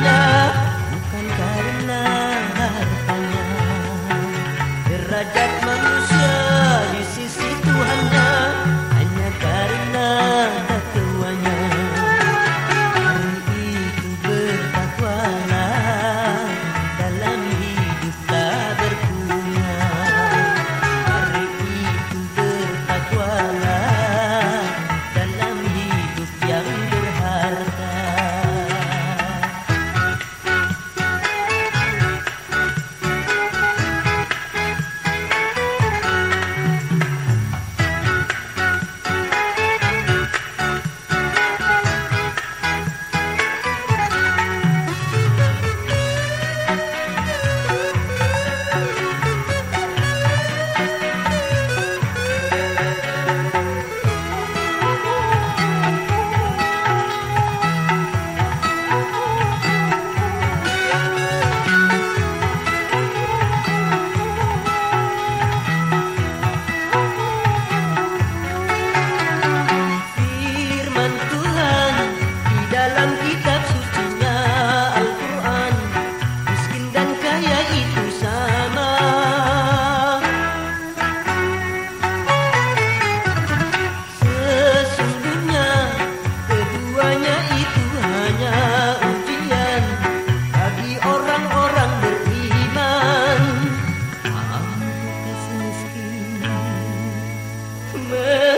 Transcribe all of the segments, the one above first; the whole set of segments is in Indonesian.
bukan karena hartanya. Derajat manusia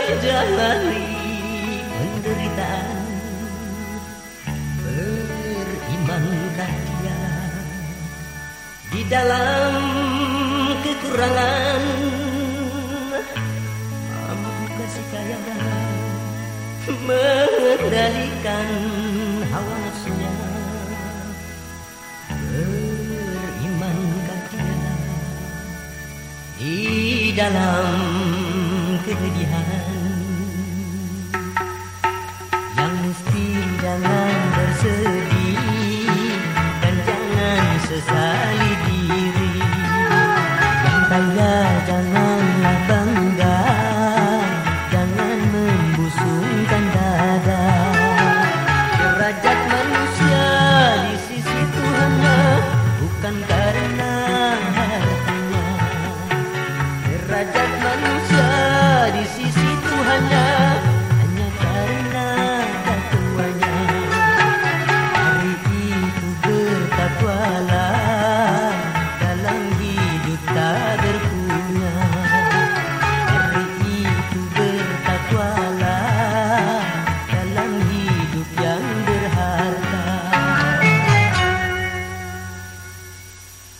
menjalani penderitaan Berimankah dia Di dalam kekurangan. Mampu kasih kayangan Mengendalikan hawa nafsunya? Berimankah dia Di dalam Kesedihan yang mesti jangan bersedih dan jangan Sesali diri. Yang kaya janganlah bangga.